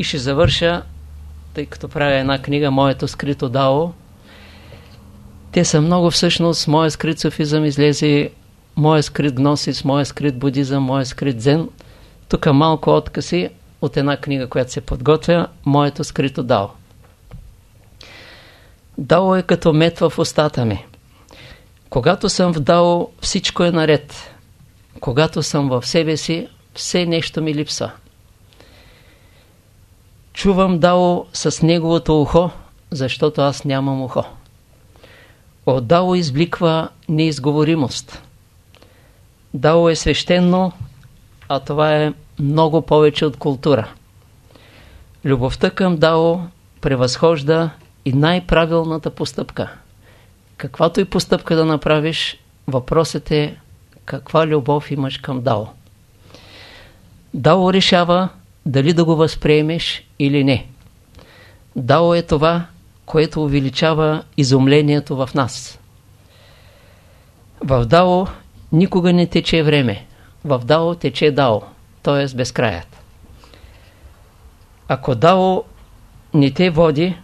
И ще завърша, тъй като правя една книга, Моето скрито дао. Те са много всъщност, моя скрит софизъм излезе, моя скрит гносис, моя скрит будизъм, моя скрит дзен. Тук малко откази от една книга, която се подготвя, Моето скрито дао. Дао е като мед в устата ми. Когато съм в дао, всичко е наред. Когато съм в себе си, все нещо ми липсва. Чувам Дао с неговото ухо, защото аз нямам ухо. От Дао избликва неизговоримост. Дао е свещено, а това е много повече от култура. Любовта към Дао превъзхожда и най-правилната постъпка. Каквато и постъпка да направиш, въпросът е каква любов имаш към Дао. Дао решава дали да го възприемеш или не. Дао е това, което увеличава изумлението в нас. В Дао никога не тече време. В Дао тече Дао, т.е. безкраят. Ако Дао не те води,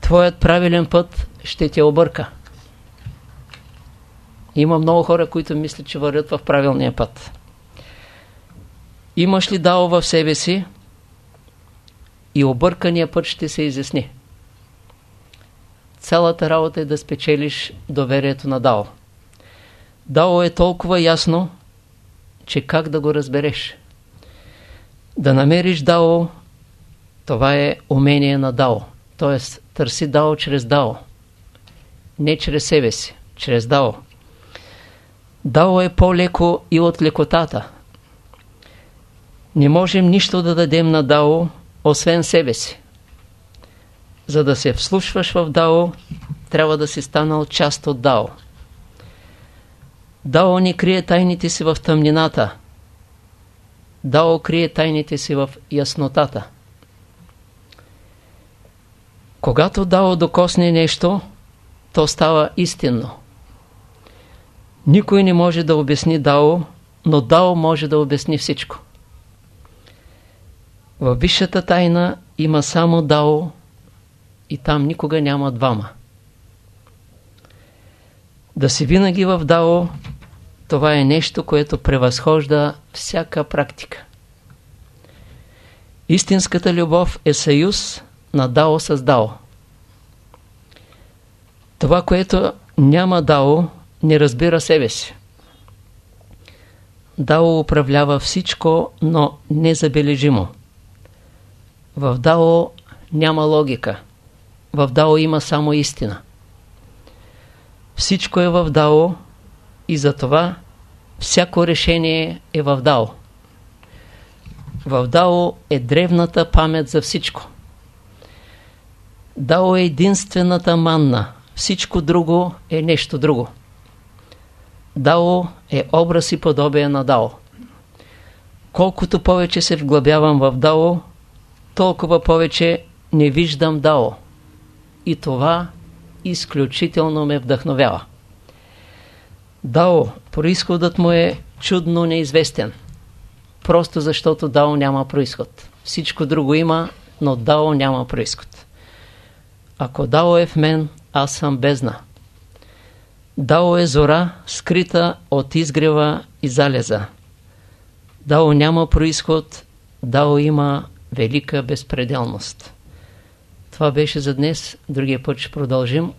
твоят правилен път ще те обърка. Има много хора, които мислят, че вървят в правилния път. Имаш ли дао в себе си и объркания път ще се изясни. Цялата работа е да спечелиш доверието на дао. Дао е толкова ясно, че как да го разбереш. Да намериш дао, това е умение на дао. Т.е. търси дао чрез дао. Не чрез себе си, чрез дао. Дао е по-леко и от лекотата. Не можем нищо да дадем на Дао, освен себе си. За да се вслушваш в Дао, трябва да си станал част от Дао. Дао не крие тайните си в тъмнината. Дао крие тайните си в яснотата. Когато Дао докосне нещо, то става истинно. Никой не може да обясни Дао, но Дао може да обясни всичко. Във висшата тайна има само Дао и там никога няма двама. Да си винаги в Дао, това е нещо, което превъзхожда всяка практика. Истинската любов е съюз на Дао с Дао. Това, което няма Дао, не разбира себе си. Дао управлява всичко, но незабележимо. В Дао няма логика. В Дао има само истина. Всичко е в Дао и затова всяко решение е в Дао. В Дао е древната памет за всичко. Дао е единствената манна. Всичко друго е нещо друго. Дао е образ и подобие на Дао. Колкото повече се вглъбявам в Дао, толкова повече не виждам Дао. И това изключително ме вдъхновява. Дао, происходът му е чудно неизвестен. Просто защото Дао няма происход. Всичко друго има, но Дао няма происход. Ако Дао е в мен, аз съм бездна. Дао е зора, скрита от изгрева и залеза. Дао няма происход, Дао има велика безпределност. Това беше за днес. Другия път ще продължим.